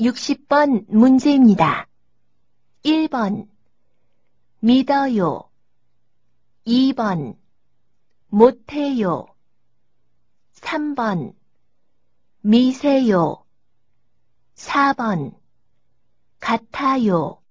60번 문제입니다. 1번 믿어요. 2번 못해요. 3번 미세요. 4번 같아요.